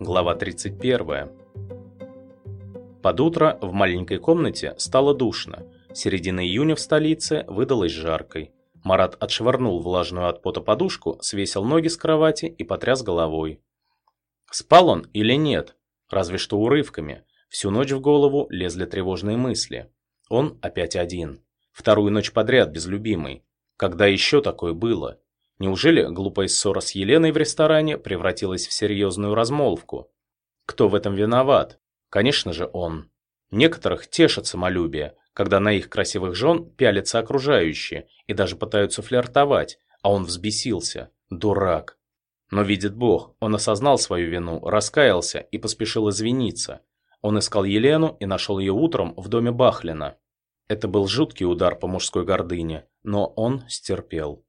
Глава 31. Под утро в маленькой комнате стало душно. Середина июня в столице выдалась жаркой. Марат отшвырнул влажную от пота подушку, свесил ноги с кровати и потряс головой. Спал он или нет? Разве что урывками. Всю ночь в голову лезли тревожные мысли. Он опять один. Вторую ночь подряд без любимой. Когда еще такое было? Неужели глупая ссора с Еленой в ресторане превратилась в серьезную размолвку? Кто в этом виноват? Конечно же он. Некоторых тешит самолюбие, когда на их красивых жен пялятся окружающие и даже пытаются флиртовать, а он взбесился. Дурак. Но видит Бог, он осознал свою вину, раскаялся и поспешил извиниться. Он искал Елену и нашел ее утром в доме Бахлина. Это был жуткий удар по мужской гордыне, но он стерпел.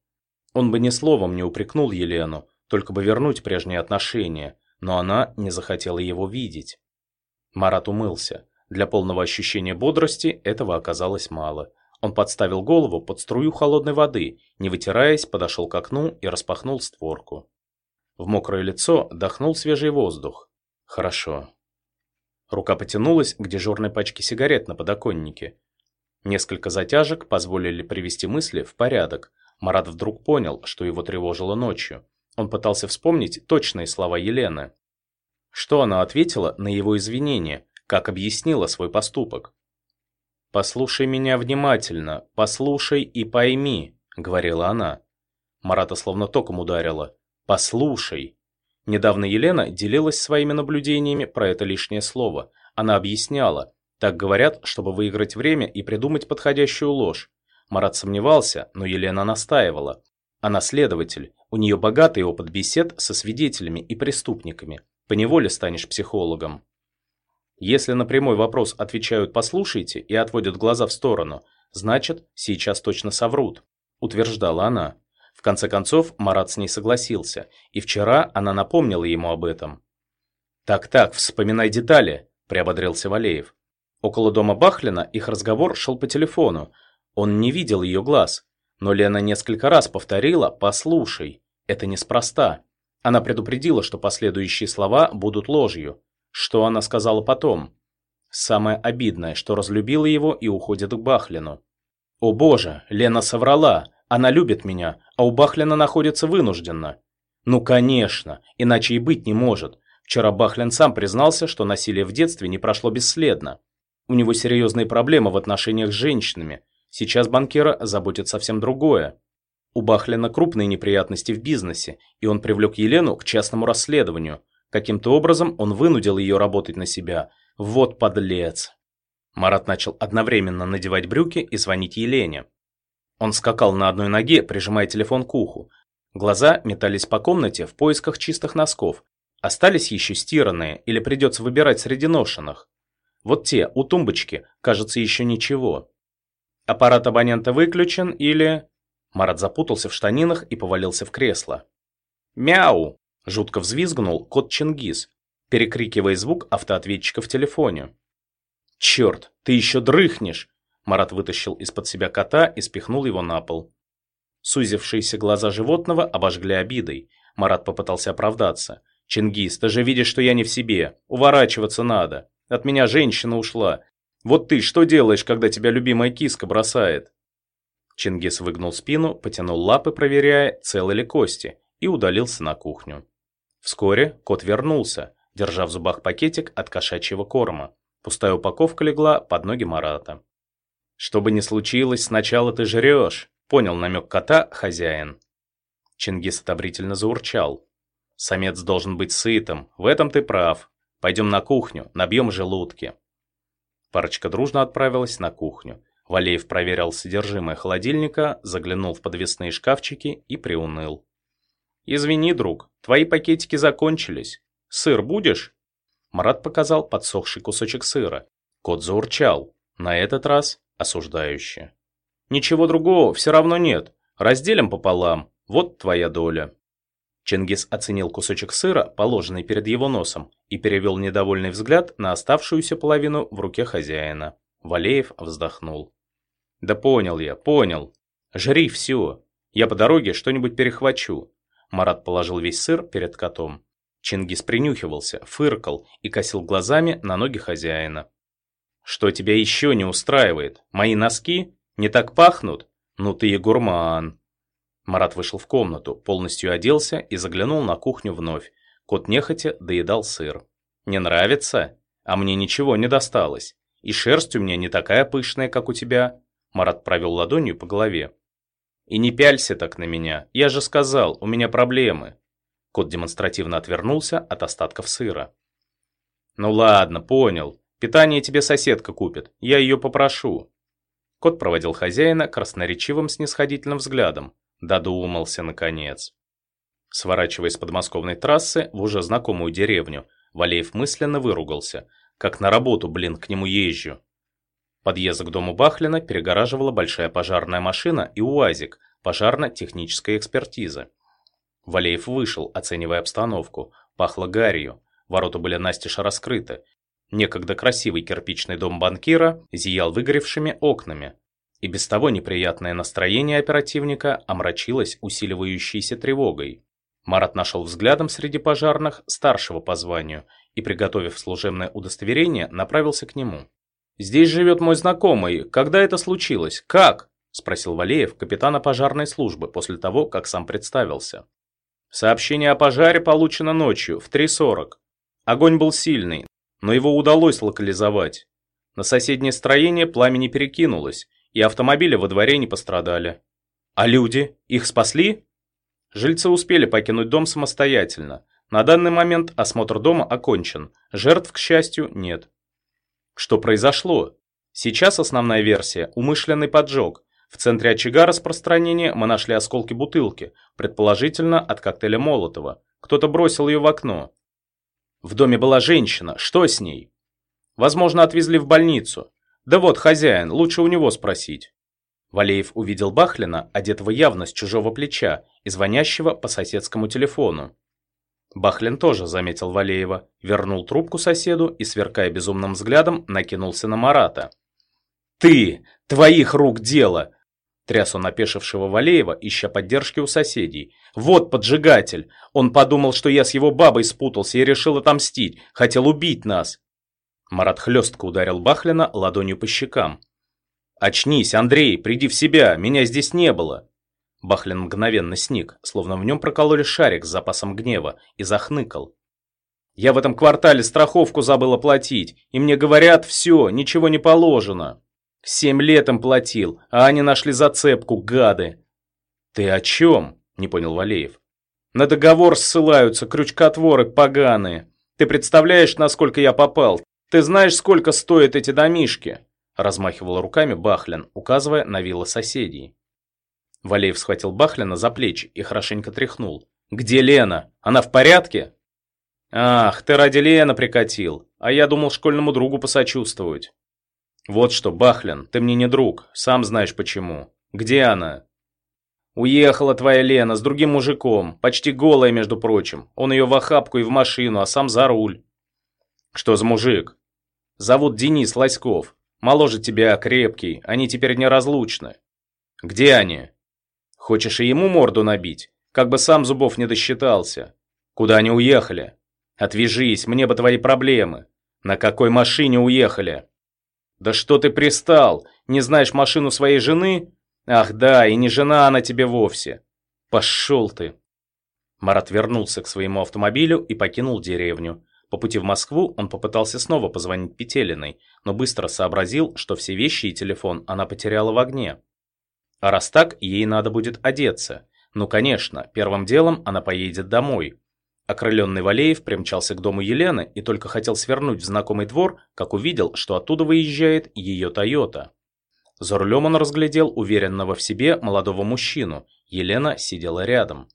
Он бы ни словом не упрекнул Елену, только бы вернуть прежние отношения, но она не захотела его видеть. Марат умылся. Для полного ощущения бодрости этого оказалось мало. Он подставил голову под струю холодной воды, не вытираясь, подошел к окну и распахнул створку. В мокрое лицо дохнул свежий воздух. Хорошо. Рука потянулась к дежурной пачке сигарет на подоконнике. Несколько затяжек позволили привести мысли в порядок, Марат вдруг понял, что его тревожило ночью. Он пытался вспомнить точные слова Елены. Что она ответила на его извинения, как объяснила свой поступок? «Послушай меня внимательно, послушай и пойми», — говорила она. Марата словно током ударила. «Послушай». Недавно Елена делилась своими наблюдениями про это лишнее слово. Она объясняла. Так говорят, чтобы выиграть время и придумать подходящую ложь. Марат сомневался, но Елена настаивала. Она следователь, у нее богатый опыт бесед со свидетелями и преступниками. Поневоле станешь психологом. Если на прямой вопрос отвечают «послушайте» и отводят глаза в сторону, значит, сейчас точно соврут, утверждала она. В конце концов, Марат с ней согласился, и вчера она напомнила ему об этом. «Так-так, вспоминай детали», – приободрился Валеев. Около дома Бахлина их разговор шел по телефону, он не видел ее глаз, но Лена несколько раз повторила «послушай». Это неспроста. Она предупредила, что последующие слова будут ложью. Что она сказала потом? Самое обидное, что разлюбила его и уходит к Бахлину. «О боже, Лена соврала, она любит меня, а у Бахлина находится вынужденно». «Ну конечно, иначе и быть не может. Вчера Бахлин сам признался, что насилие в детстве не прошло бесследно. У него серьезные проблемы в отношениях с женщинами, Сейчас банкира заботит совсем другое. У Бахлина крупные неприятности в бизнесе, и он привлек Елену к частному расследованию. Каким-то образом он вынудил ее работать на себя. Вот подлец. Марат начал одновременно надевать брюки и звонить Елене. Он скакал на одной ноге, прижимая телефон к уху. Глаза метались по комнате в поисках чистых носков. Остались еще стиранные или придется выбирать среди ношенных? Вот те, у тумбочки, кажется, еще ничего. Аппарат абонента выключен или... Марат запутался в штанинах и повалился в кресло. «Мяу!» – жутко взвизгнул кот Чингис, перекрикивая звук автоответчика в телефоне. «Черт, ты еще дрыхнешь!» Марат вытащил из-под себя кота и спихнул его на пол. Сузившиеся глаза животного обожгли обидой. Марат попытался оправдаться. «Чингис, ты же видишь, что я не в себе. Уворачиваться надо. От меня женщина ушла. Вот ты что делаешь, когда тебя любимая киска бросает?» Чингис выгнул спину, потянул лапы, проверяя, целы ли кости, и удалился на кухню. Вскоре кот вернулся, держа в зубах пакетик от кошачьего корма. Пустая упаковка легла под ноги Марата. «Что бы ни случилось, сначала ты жрешь», — понял намек кота хозяин. Чингис одобрительно заурчал. «Самец должен быть сытым, в этом ты прав. Пойдем на кухню, набьем желудки». Парочка дружно отправилась на кухню. Валеев проверил содержимое холодильника, заглянул в подвесные шкафчики и приуныл. «Извини, друг, твои пакетики закончились. Сыр будешь?» Марат показал подсохший кусочек сыра. Кот заурчал, на этот раз осуждающе. «Ничего другого все равно нет. Разделим пополам. Вот твоя доля». Чингис оценил кусочек сыра, положенный перед его носом, и перевел недовольный взгляд на оставшуюся половину в руке хозяина. Валеев вздохнул. «Да понял я, понял. Жри все. Я по дороге что-нибудь перехвачу. Марат положил весь сыр перед котом. Чингис принюхивался, фыркал и косил глазами на ноги хозяина. «Что тебя еще не устраивает? Мои носки? Не так пахнут? Ну ты и гурман!» Марат вышел в комнату, полностью оделся и заглянул на кухню вновь. Кот нехотя доедал сыр. «Не нравится? А мне ничего не досталось. И шерсть у меня не такая пышная, как у тебя». Марат провел ладонью по голове. «И не пялься так на меня. Я же сказал, у меня проблемы». Кот демонстративно отвернулся от остатков сыра. «Ну ладно, понял. Питание тебе соседка купит. Я ее попрошу». Кот проводил хозяина красноречивым снисходительным взглядом. Додумался, наконец. Сворачивая с подмосковной трассы в уже знакомую деревню, Валеев мысленно выругался. Как на работу, блин, к нему езжу. Подъезд к дому Бахлина перегораживала большая пожарная машина и УАЗик, пожарно-техническая экспертиза. Валеев вышел, оценивая обстановку. Пахло гарью. Ворота были настежь раскрыты. Некогда красивый кирпичный дом банкира зиял выгоревшими окнами. И без того неприятное настроение оперативника омрачилось усиливающейся тревогой. Марат нашел взглядом среди пожарных старшего по званию и, приготовив служебное удостоверение, направился к нему. «Здесь живет мой знакомый. Когда это случилось? Как?» – спросил Валеев капитана пожарной службы после того, как сам представился. Сообщение о пожаре получено ночью, в 3.40. Огонь был сильный, но его удалось локализовать. На соседнее строение пламя не перекинулось, и автомобили во дворе не пострадали. А люди? Их спасли? Жильцы успели покинуть дом самостоятельно. На данный момент осмотр дома окончен. Жертв, к счастью, нет. Что произошло? Сейчас основная версия – умышленный поджог. В центре очага распространения мы нашли осколки бутылки, предположительно от коктейля Молотова. Кто-то бросил ее в окно. В доме была женщина. Что с ней? Возможно, отвезли в больницу. Да вот, хозяин, лучше у него спросить. Валеев увидел Бахлина, одетого явно с чужого плеча и звонящего по соседскому телефону. Бахлин тоже заметил Валеева, вернул трубку соседу и, сверкая безумным взглядом, накинулся на Марата. «Ты! Твоих рук дело! Тряс он опешившего Валеева, ища поддержки у соседей. «Вот поджигатель! Он подумал, что я с его бабой спутался и решил отомстить, хотел убить нас!» Марат хлестко ударил Бахлина ладонью по щекам. «Очнись, Андрей, приди в себя, меня здесь не было!» Бахлин мгновенно сник, словно в нем прокололи шарик с запасом гнева, и захныкал. «Я в этом квартале страховку забыл оплатить, и мне говорят, все, ничего не положено!» Семь лет им платил, а они нашли зацепку, гады. Ты о чем? Не понял Валеев. На договор ссылаются крючкотворы поганые. Ты представляешь, насколько я попал? Ты знаешь, сколько стоят эти домишки? Размахивал руками Бахлин, указывая на виллы соседей. Валеев схватил Бахлина за плечи и хорошенько тряхнул. «Где Лена? Она в порядке?» «Ах, ты ради Лены прикатил, а я думал школьному другу посочувствовать». «Вот что, Бахлин, ты мне не друг, сам знаешь почему. Где она?» «Уехала твоя Лена с другим мужиком, почти голая, между прочим. Он ее в охапку и в машину, а сам за руль». «Что за мужик?» «Зовут Денис Лоськов. Моложе тебя, крепкий, они теперь неразлучны». «Где они?» «Хочешь и ему морду набить? Как бы сам зубов не досчитался. Куда они уехали? Отвяжись, мне бы твои проблемы. На какой машине уехали?» «Да что ты пристал? Не знаешь машину своей жены? Ах да, и не жена она тебе вовсе. Пошел ты!» Марат вернулся к своему автомобилю и покинул деревню. По пути в Москву он попытался снова позвонить Петелиной, но быстро сообразил, что все вещи и телефон она потеряла в огне. А раз так, ей надо будет одеться. Ну, конечно, первым делом она поедет домой. Окрыленный Валеев примчался к дому Елены и только хотел свернуть в знакомый двор, как увидел, что оттуда выезжает ее Тойота. За рулем он разглядел уверенного в себе молодого мужчину. Елена сидела рядом.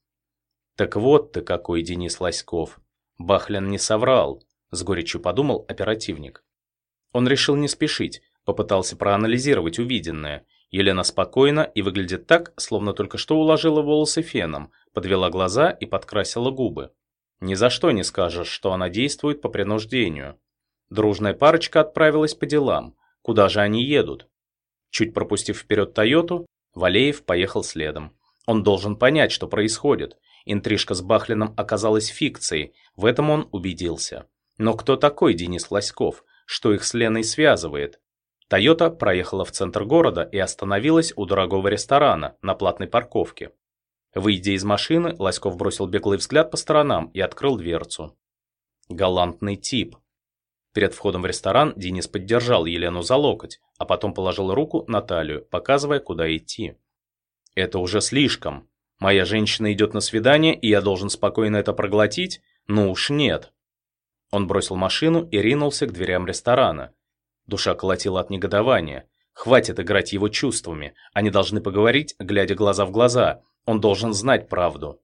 «Так вот ты какой, Денис Лоськов!» Бахлин не соврал, с горечью подумал оперативник. Он решил не спешить, попытался проанализировать увиденное. Елена спокойна и выглядит так, словно только что уложила волосы феном, подвела глаза и подкрасила губы. Ни за что не скажешь, что она действует по принуждению. Дружная парочка отправилась по делам. Куда же они едут? Чуть пропустив вперед Тойоту, Валеев поехал следом. Он должен понять, что происходит. Интрижка с Бахлином оказалась фикцией, в этом он убедился. Но кто такой Денис Лоськов? Что их с Леной связывает? Тойота проехала в центр города и остановилась у дорогого ресторана на платной парковке. Выйдя из машины, Лоськов бросил беглый взгляд по сторонам и открыл дверцу. Галантный тип. Перед входом в ресторан Денис поддержал Елену за локоть, а потом положил руку на талию, показывая, куда идти. «Это уже слишком. Моя женщина идет на свидание, и я должен спокойно это проглотить? Ну уж нет». Он бросил машину и ринулся к дверям ресторана. Душа колотила от негодования. Хватит играть его чувствами. Они должны поговорить, глядя глаза в глаза. Он должен знать правду.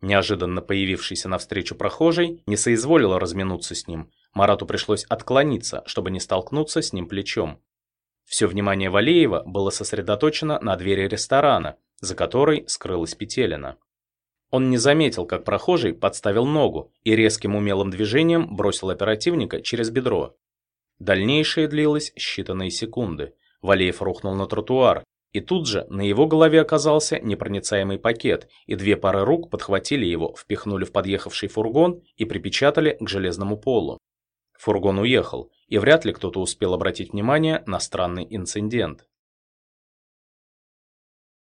Неожиданно появившийся навстречу прохожий не соизволил разминуться с ним. Марату пришлось отклониться, чтобы не столкнуться с ним плечом. Все внимание Валеева было сосредоточено на двери ресторана, за которой скрылась Петелина. Он не заметил, как прохожий подставил ногу и резким умелым движением бросил оперативника через бедро. Дальнейшее длилось считанные секунды. Валеев рухнул на тротуар, и тут же на его голове оказался непроницаемый пакет, и две пары рук подхватили его, впихнули в подъехавший фургон и припечатали к железному полу. Фургон уехал, и вряд ли кто-то успел обратить внимание на странный инцидент.